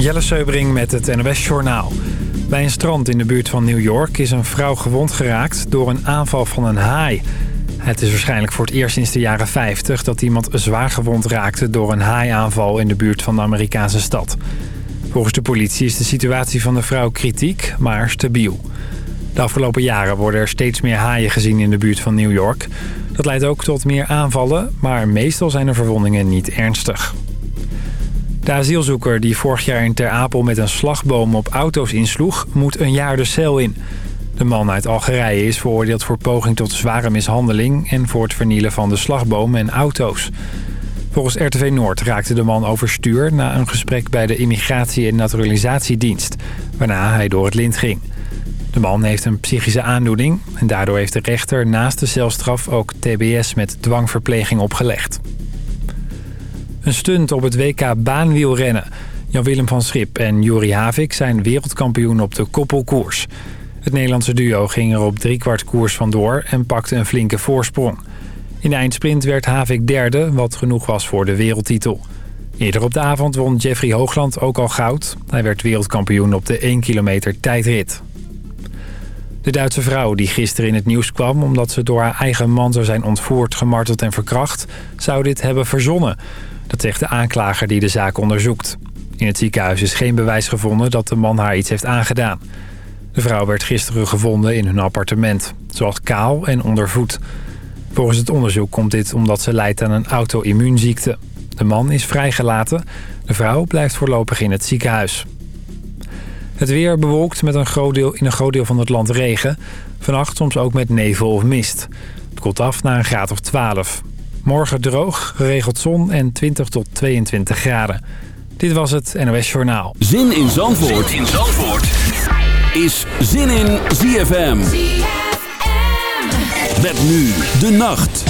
Jelle Seubring met het NOS Journaal. Bij een strand in de buurt van New York is een vrouw gewond geraakt door een aanval van een haai. Het is waarschijnlijk voor het eerst sinds de jaren 50 dat iemand zwaar gewond raakte door een haaiaanval in de buurt van de Amerikaanse stad. Volgens de politie is de situatie van de vrouw kritiek, maar stabiel. De afgelopen jaren worden er steeds meer haaien gezien in de buurt van New York. Dat leidt ook tot meer aanvallen, maar meestal zijn de verwondingen niet ernstig. De asielzoeker die vorig jaar in Ter Apel met een slagboom op auto's insloeg... moet een jaar de cel in. De man uit Algerije is veroordeeld voor poging tot zware mishandeling... en voor het vernielen van de slagboom en auto's. Volgens RTV Noord raakte de man overstuur... na een gesprek bij de Immigratie- en Naturalisatiedienst... waarna hij door het lint ging. De man heeft een psychische aandoening... en daardoor heeft de rechter naast de celstraf ook tbs met dwangverpleging opgelegd. Een stunt op het WK baanwielrennen. Jan-Willem van Schip en Juri Havik zijn wereldkampioen op de koppelkoers. Het Nederlandse duo ging er op driekwart koers vandoor en pakte een flinke voorsprong. In de eindsprint werd Havik derde, wat genoeg was voor de wereldtitel. Eerder op de avond won Jeffrey Hoogland ook al goud. Hij werd wereldkampioen op de 1 kilometer tijdrit. De Duitse vrouw die gisteren in het nieuws kwam... omdat ze door haar eigen man zou zijn ontvoerd, gemarteld en verkracht... zou dit hebben verzonnen. Dat zegt de aanklager die de zaak onderzoekt. In het ziekenhuis is geen bewijs gevonden dat de man haar iets heeft aangedaan. De vrouw werd gisteren gevonden in hun appartement. zoals kaal en ondervoed. Volgens het onderzoek komt dit omdat ze lijdt aan een auto-immuunziekte. De man is vrijgelaten. De vrouw blijft voorlopig in het ziekenhuis. Het weer bewolkt met een groot deel, in een groot deel van het land regen. Vannacht soms ook met nevel of mist. Het koelt af naar een graad of 12. Morgen droog, geregeld zon en 20 tot 22 graden. Dit was het NOS Journaal. Zin in Zandvoort, zin in Zandvoort. is Zin in ZFM. ZFM. Met nu de nacht.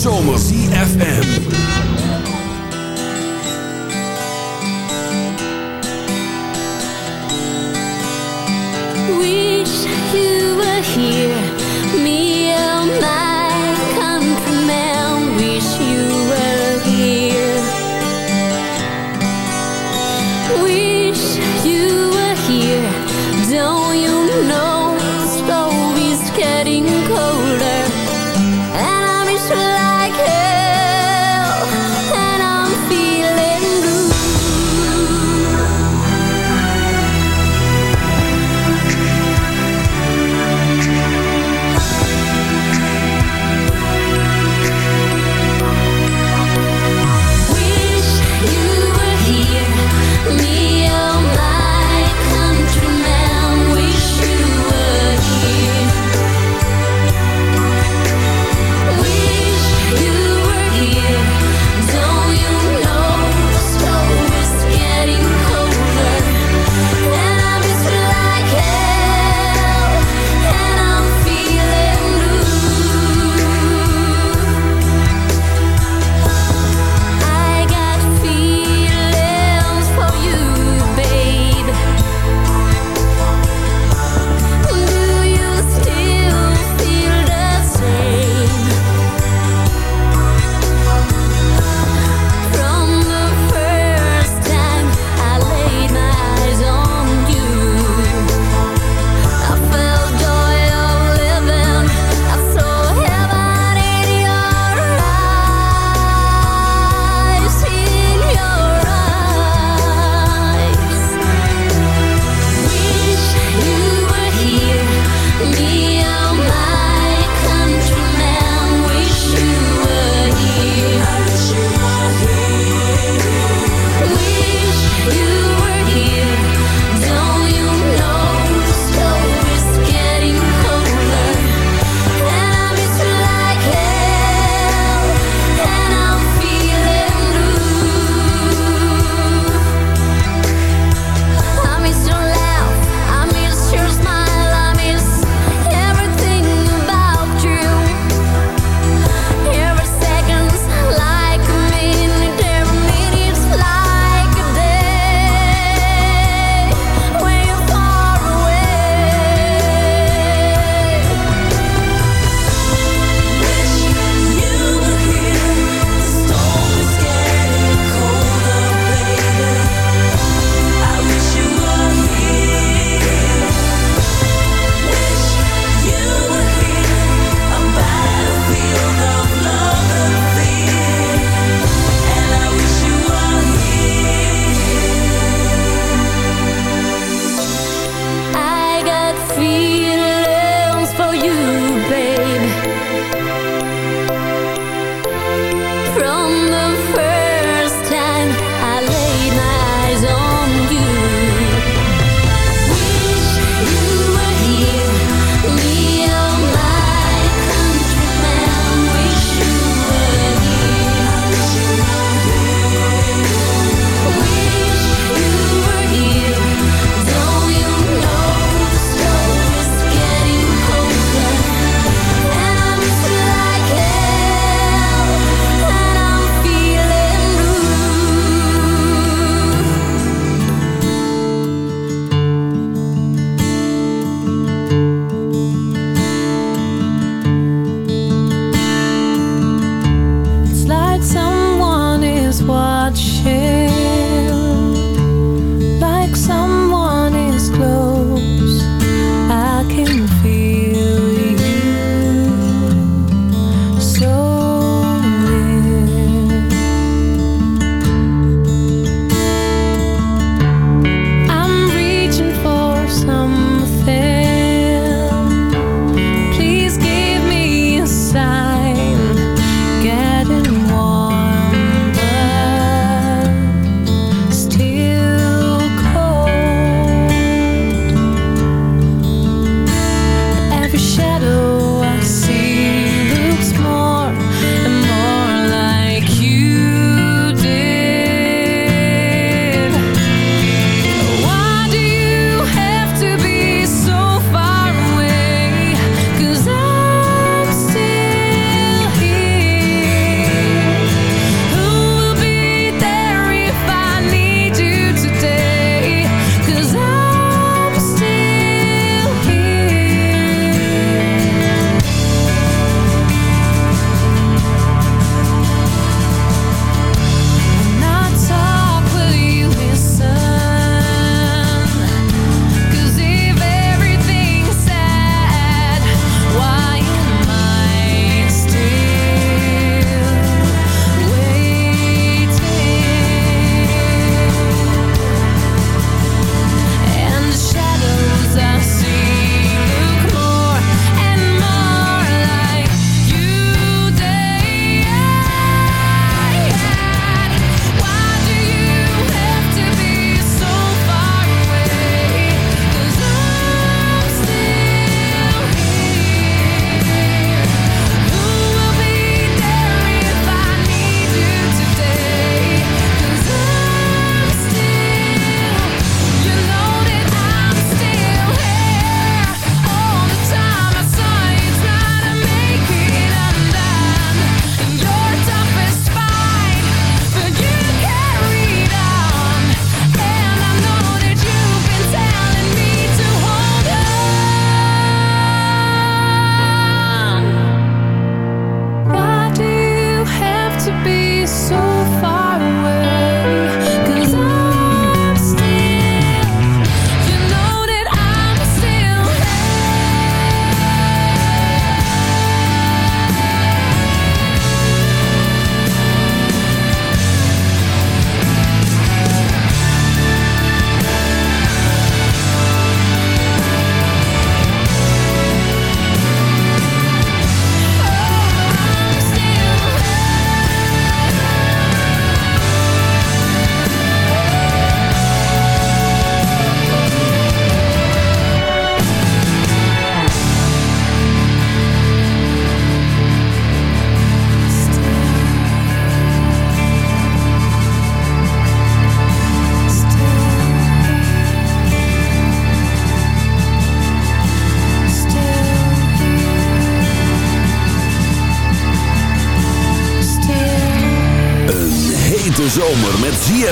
Zomer. CFM. Wish you were here, me and my countryman. Wish you were here. Wish you were here. Don't you know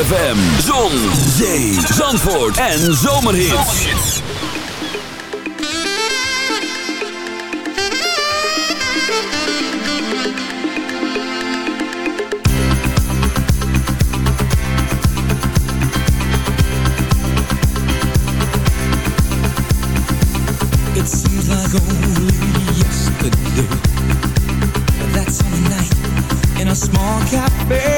ZFM. Zon, zee, zandvoort en zomerhits. It seems like only yesterday That summer night in a small cafe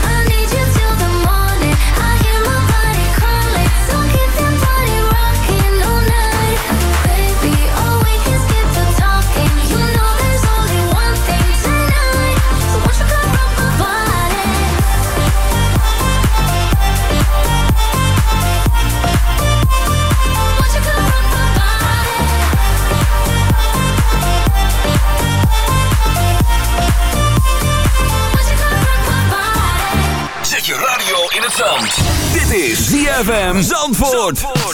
ZFM Zandvoort.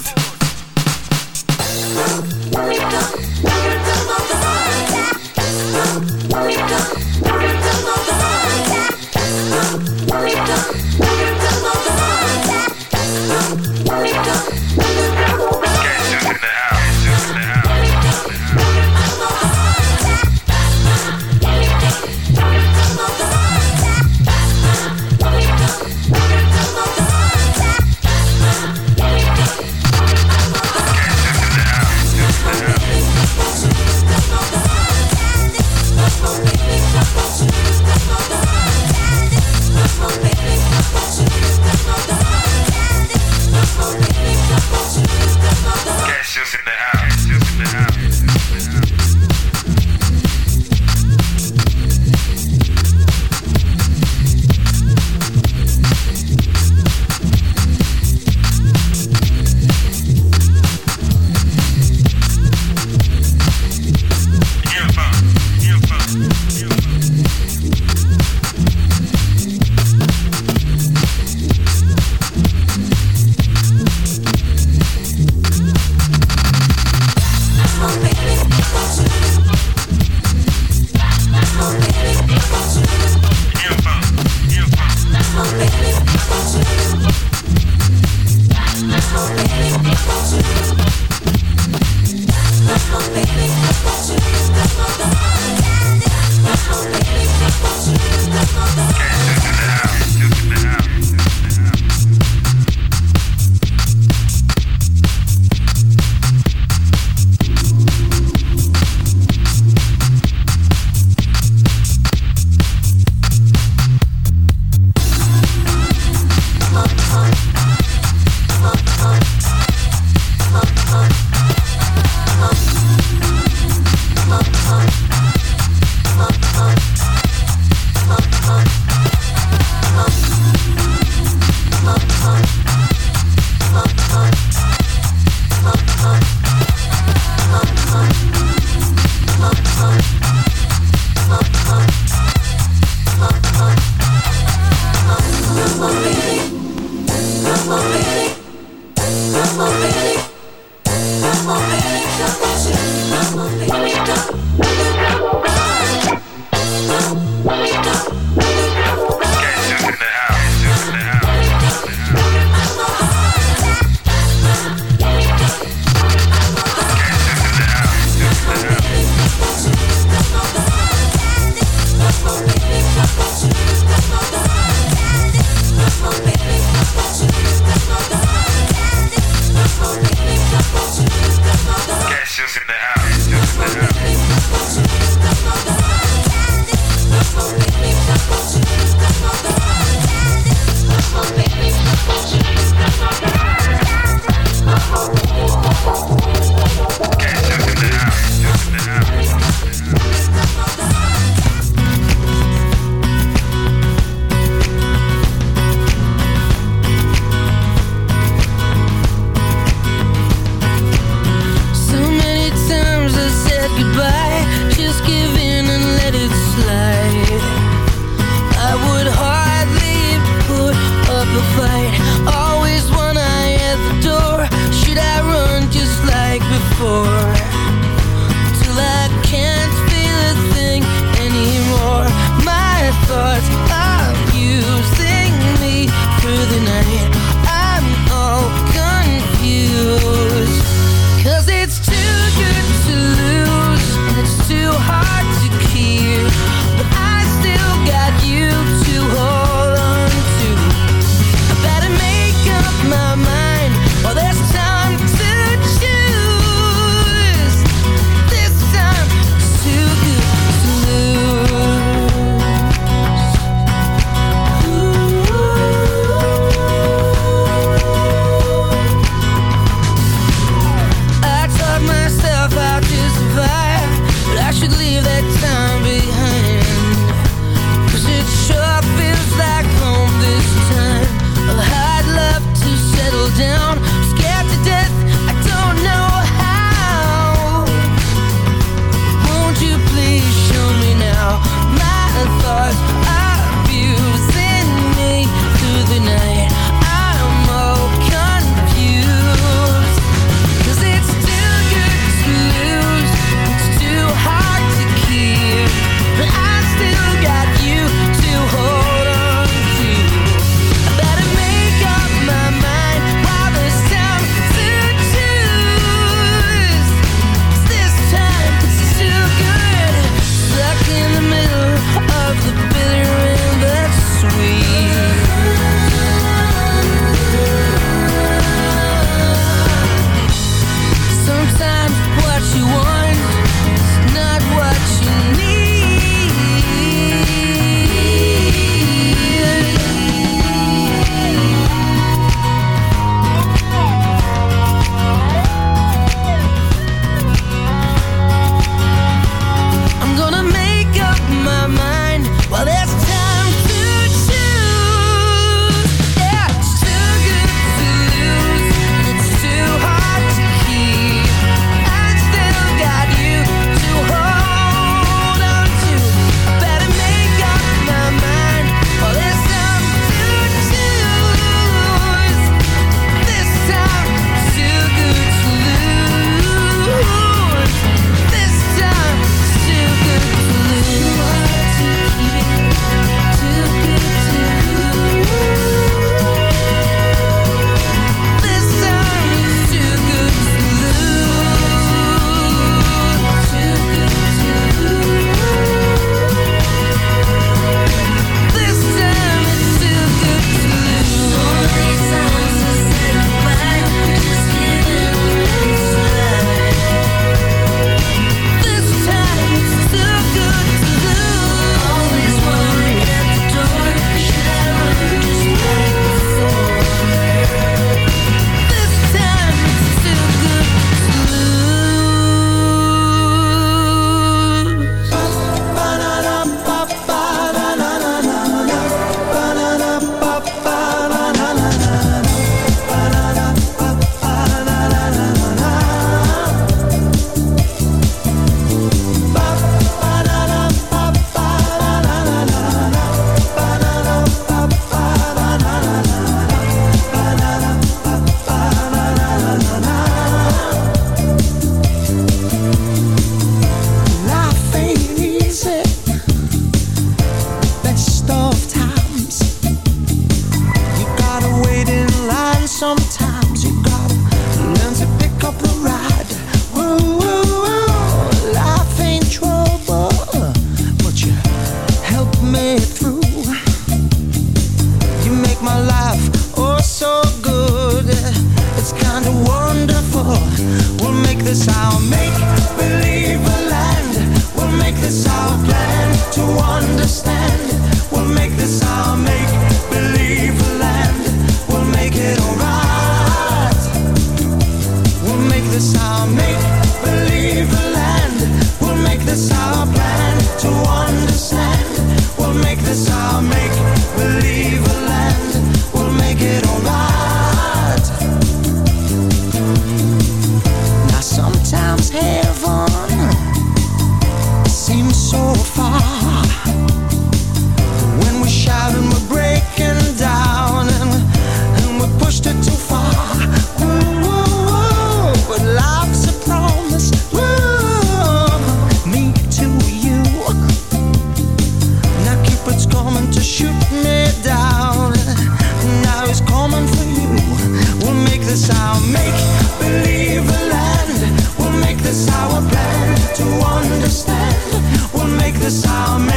this how man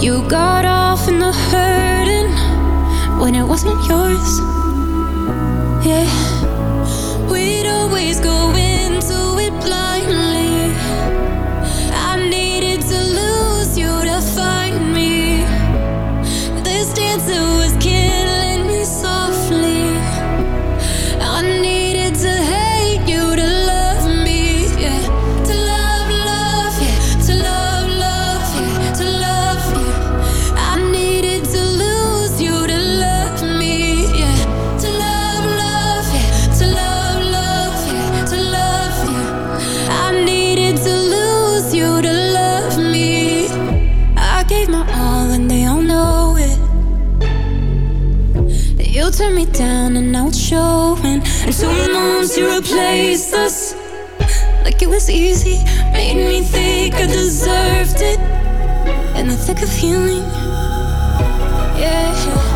You got off in the hurting when it wasn't yours. Yeah. down and out showing. And two months to replace us like it was easy. Made me think I deserved it in the thick of healing. Yeah.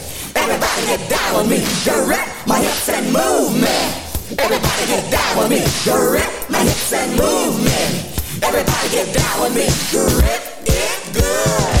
Everybody get down with me. Grip my hips and move me. Everybody get down with me. Grip my hips and move me. Everybody get down with me. Grip it good.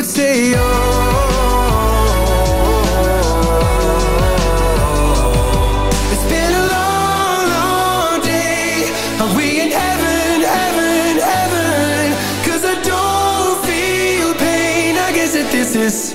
You'd say, oh. It's been a long, long day. Are we in heaven, heaven, heaven? 'Cause I don't feel pain. I guess that this is